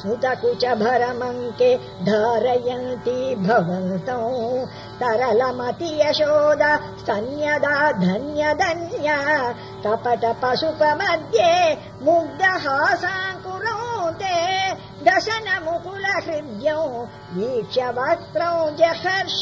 स्मृतकुच भरमङ्के भवन्तौ। भवन्तौ तरलमतीयशोद सन्यदा धन्य धन्य कपटपसुप मध्ये ते दशन मुकुल हृद्यौ जहर्ष।